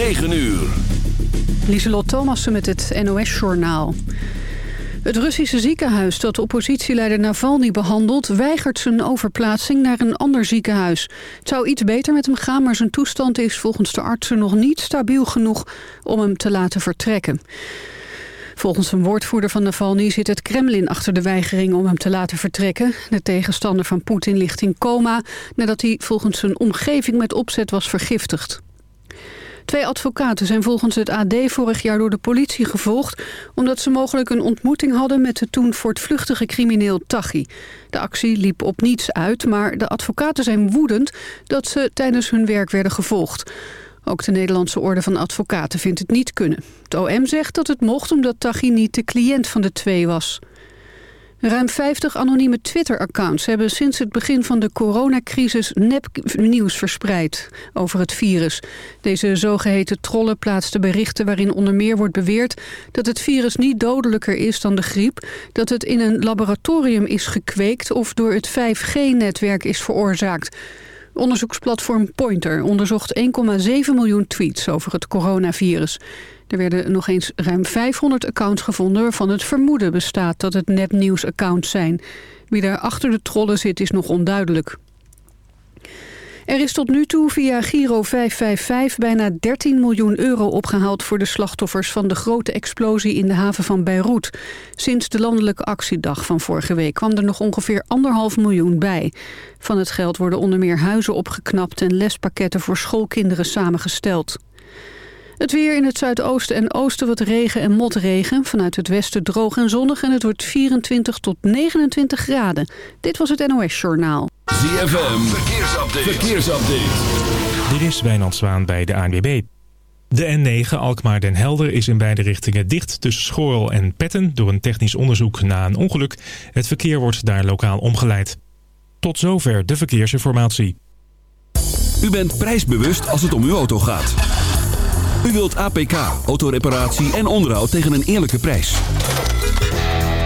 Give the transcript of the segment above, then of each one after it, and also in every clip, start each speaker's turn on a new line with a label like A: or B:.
A: 9 uur.
B: Lieselot Thomassen met het NOS-journaal. Het Russische ziekenhuis dat oppositieleider Navalny behandelt... weigert zijn overplaatsing naar een ander ziekenhuis. Het zou iets beter met hem gaan, maar zijn toestand is volgens de artsen... nog niet stabiel genoeg om hem te laten vertrekken. Volgens een woordvoerder van Navalny zit het Kremlin achter de weigering om hem te laten vertrekken. De tegenstander van Poetin ligt in coma nadat hij volgens zijn omgeving met opzet was vergiftigd. Twee advocaten zijn volgens het AD vorig jaar door de politie gevolgd... omdat ze mogelijk een ontmoeting hadden met de toen voortvluchtige crimineel Taghi. De actie liep op niets uit, maar de advocaten zijn woedend... dat ze tijdens hun werk werden gevolgd. Ook de Nederlandse Orde van Advocaten vindt het niet kunnen. Het OM zegt dat het mocht omdat Taghi niet de cliënt van de twee was. Ruim 50 anonieme Twitter-accounts hebben sinds het begin van de coronacrisis nepnieuws verspreid over het virus. Deze zogeheten trollen plaatsten berichten waarin onder meer wordt beweerd dat het virus niet dodelijker is dan de griep, dat het in een laboratorium is gekweekt of door het 5G-netwerk is veroorzaakt. Onderzoeksplatform Pointer onderzocht 1,7 miljoen tweets over het coronavirus. Er werden nog eens ruim 500 accounts gevonden waarvan het vermoeden bestaat dat het nepnieuws-accounts zijn. Wie daar achter de trollen zit is nog onduidelijk. Er is tot nu toe via Giro 555 bijna 13 miljoen euro opgehaald voor de slachtoffers van de grote explosie in de haven van Beirut. Sinds de landelijke actiedag van vorige week kwam er nog ongeveer anderhalf miljoen bij. Van het geld worden onder meer huizen opgeknapt en lespakketten voor schoolkinderen samengesteld. Het weer in het zuidoosten en oosten wat regen en motregen. Vanuit het westen droog en zonnig en het wordt 24 tot 29 graden. Dit was het NOS Journaal.
A: ZFM, verkeersupdate. verkeersupdate.
C: Dit is Wijnand Zwaan bij de ANWB. De N9 Alkmaar den Helder is in beide richtingen dicht tussen Schorel en Petten... door een technisch onderzoek na een ongeluk. Het verkeer wordt daar lokaal omgeleid. Tot zover de verkeersinformatie.
A: U bent prijsbewust als het om uw auto gaat. U wilt APK, autoreparatie en onderhoud tegen een eerlijke prijs.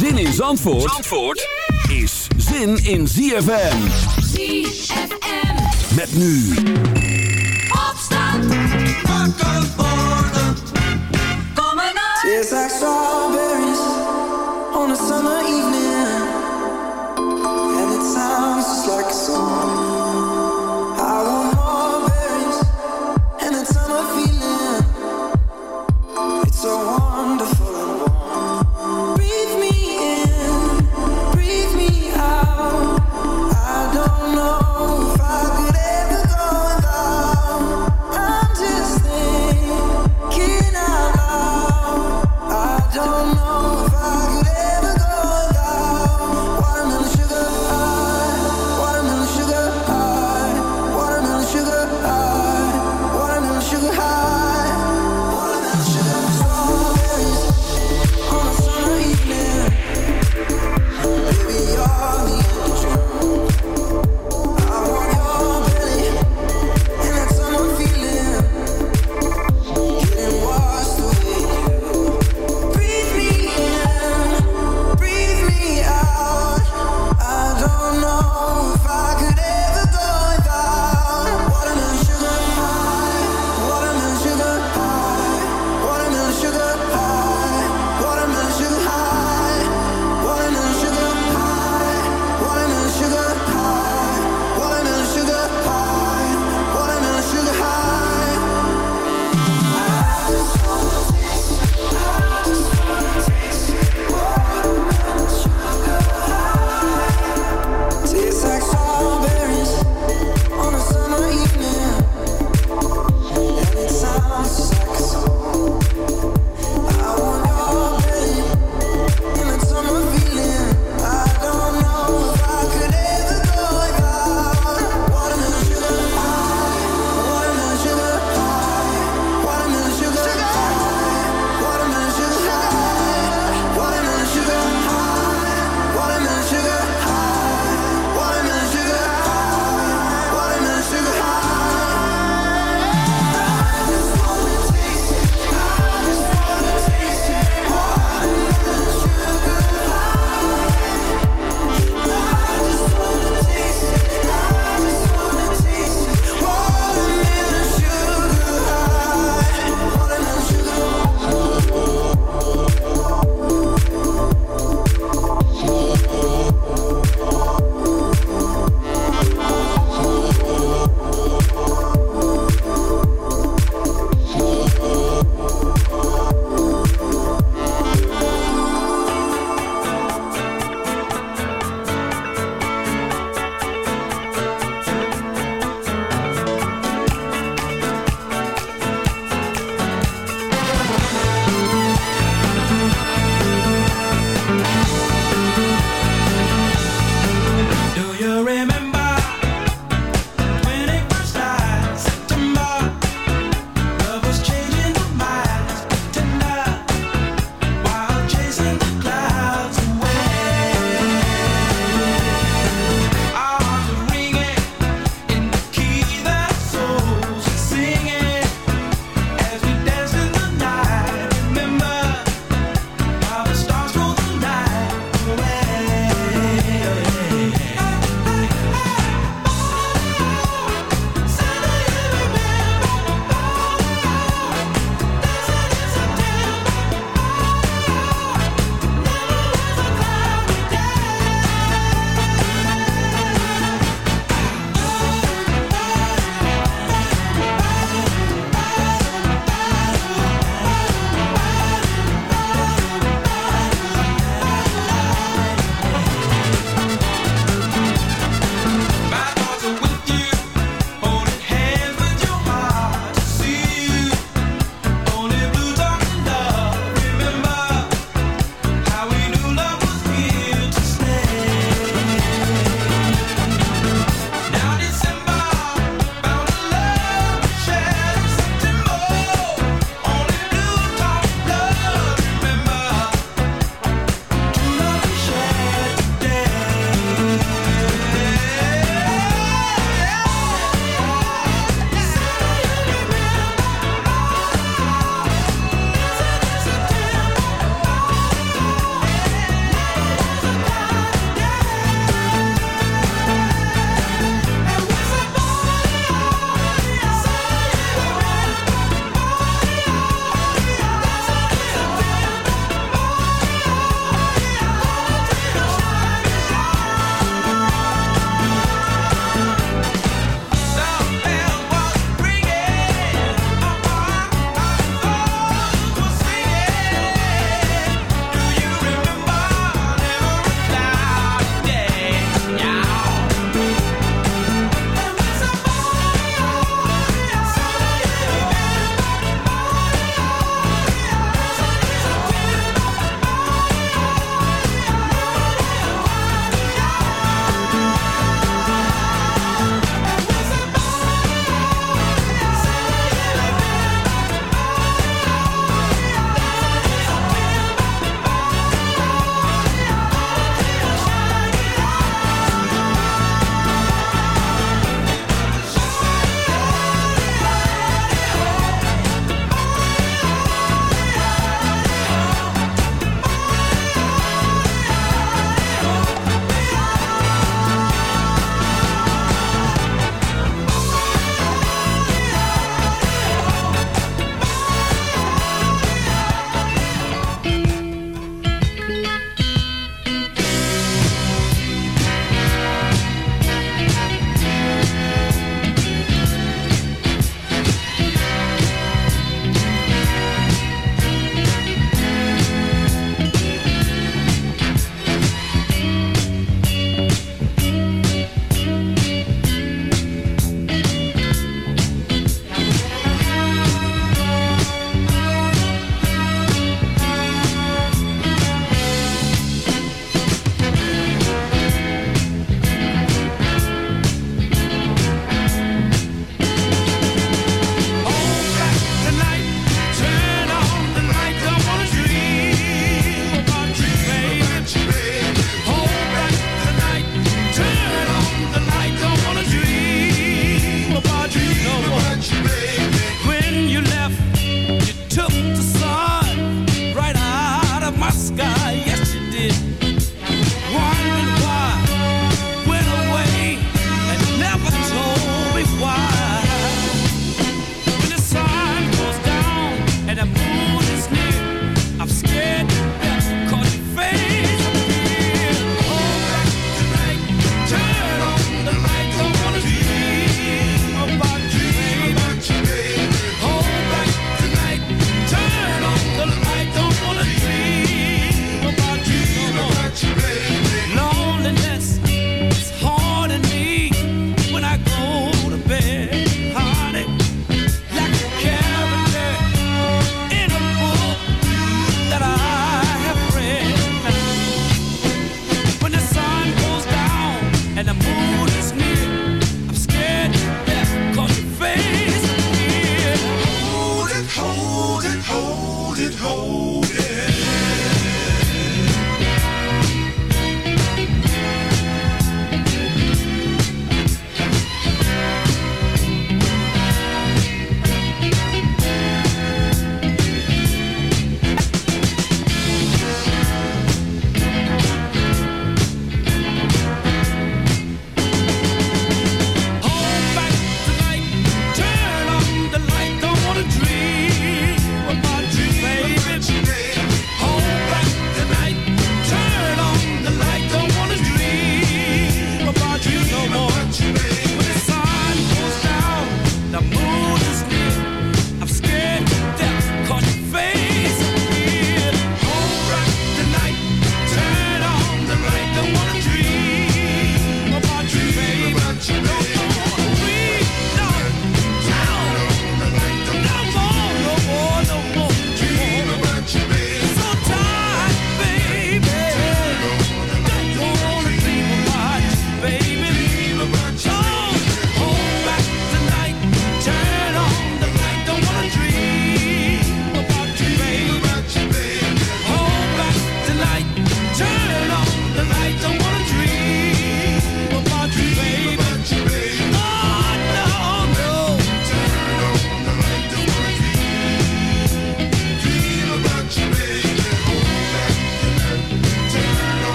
A: Zin in Zandvoort, Zandvoort is zin in ZFM.
D: ZFM.
A: Met nu.
D: Opstand. Wakker worden. Kom maar naar.
E: Tastes like strawberries on a summer evening, and it sounds just like a song. I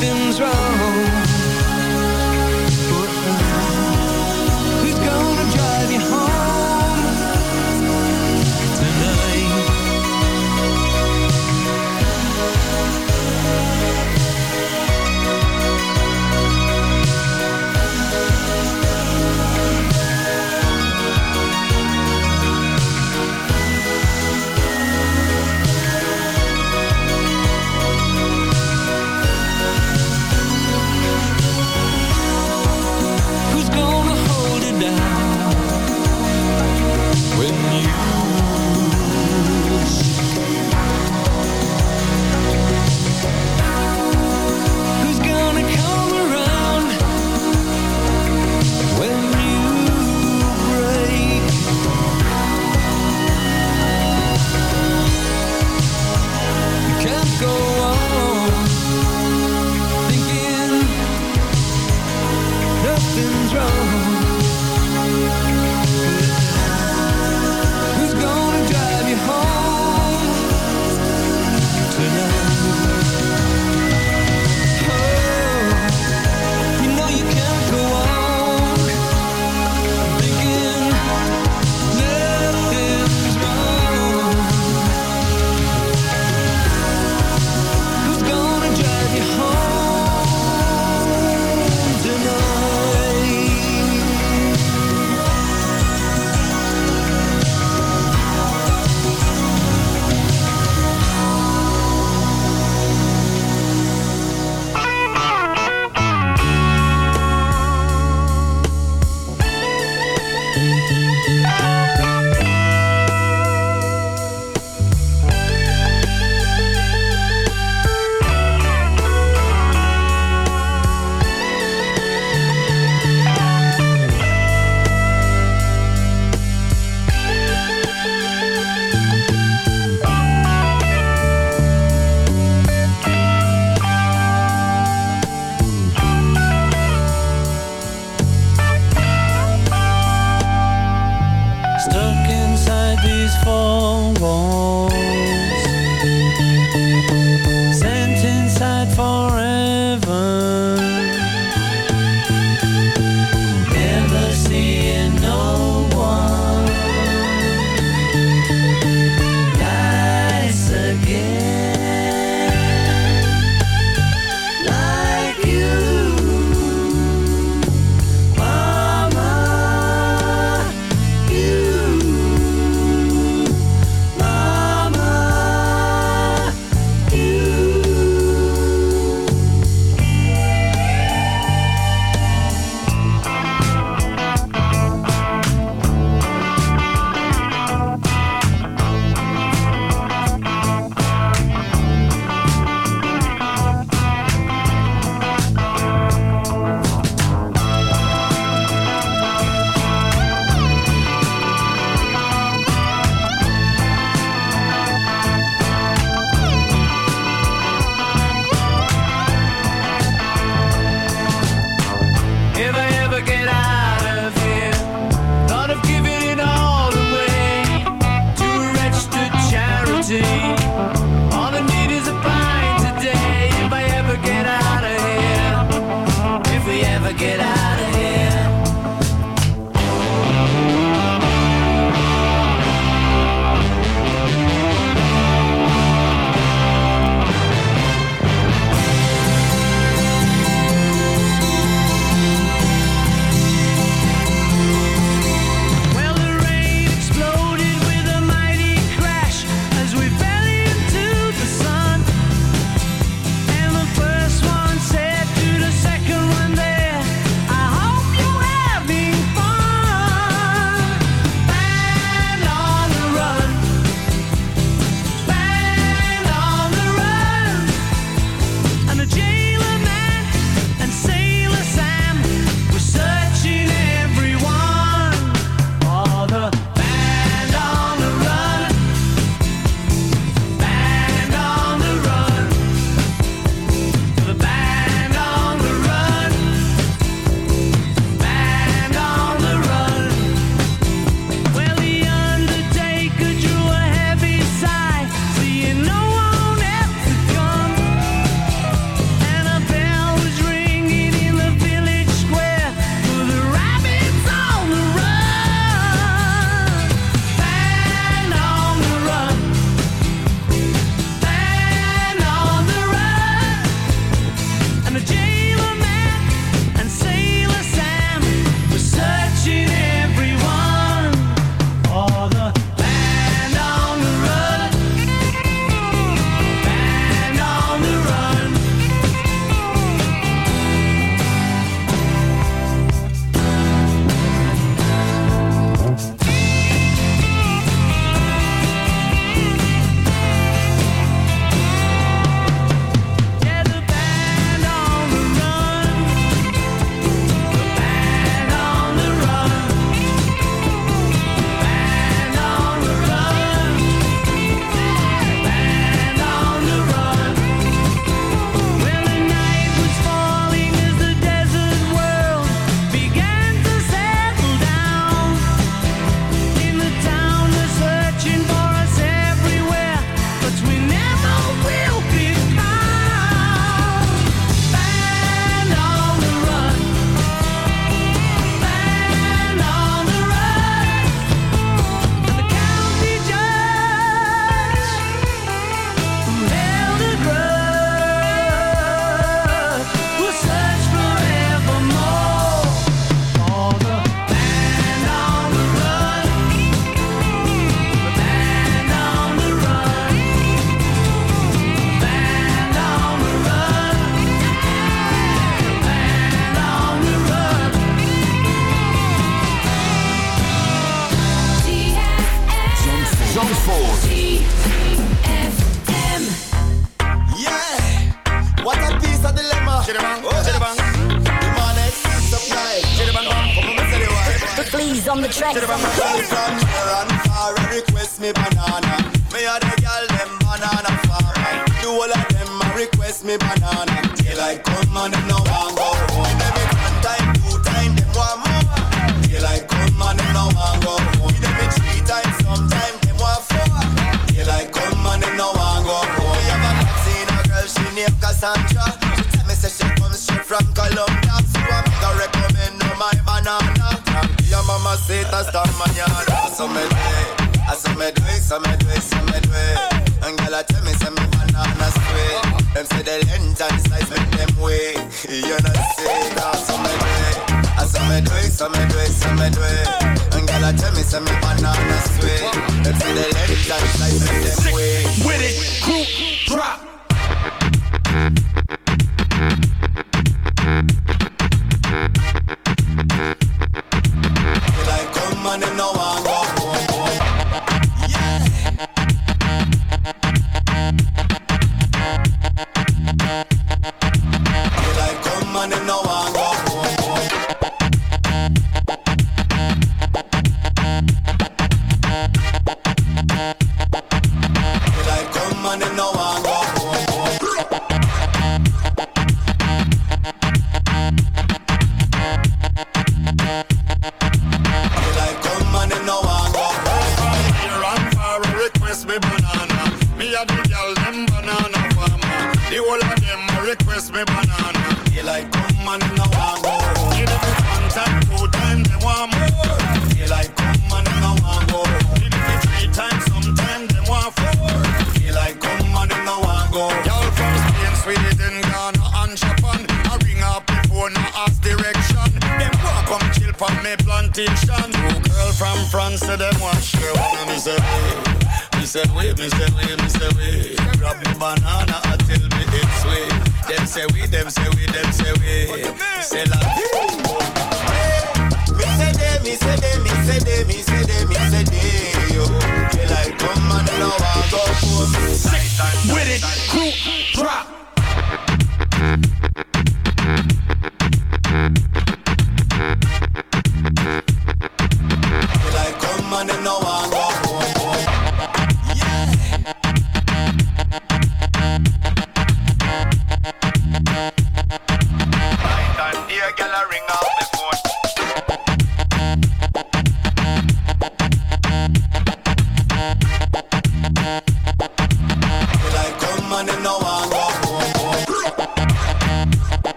D: something's wrong. name Cassandra. She tell me say she comes straight from Colombia, so I make recommend no my banana. Your mama say it hasta mañana, so me do I so me do it, so me do it, so me do it. And girl, I tell me say me banana sweet. Them say the length and size make them wait. You know see that, so me do it. So me do it, so me do it, so me do it. I tell me say me banana sweet. Them say the length and size them.
F: With it, crew, drop.
G: Thank you.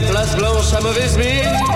H: la place Blanche à mauvaise mine.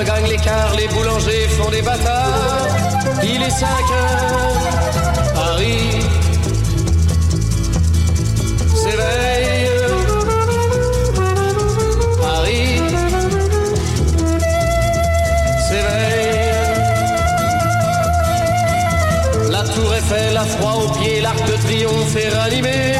H: Night regagne l'écart, les boulangers font des bâtards. Il est 5 heures, Paris s'éveille. Paris s'éveille. La tour Eiffel a froid aux pieds, l'arc de triomphe est ranimé.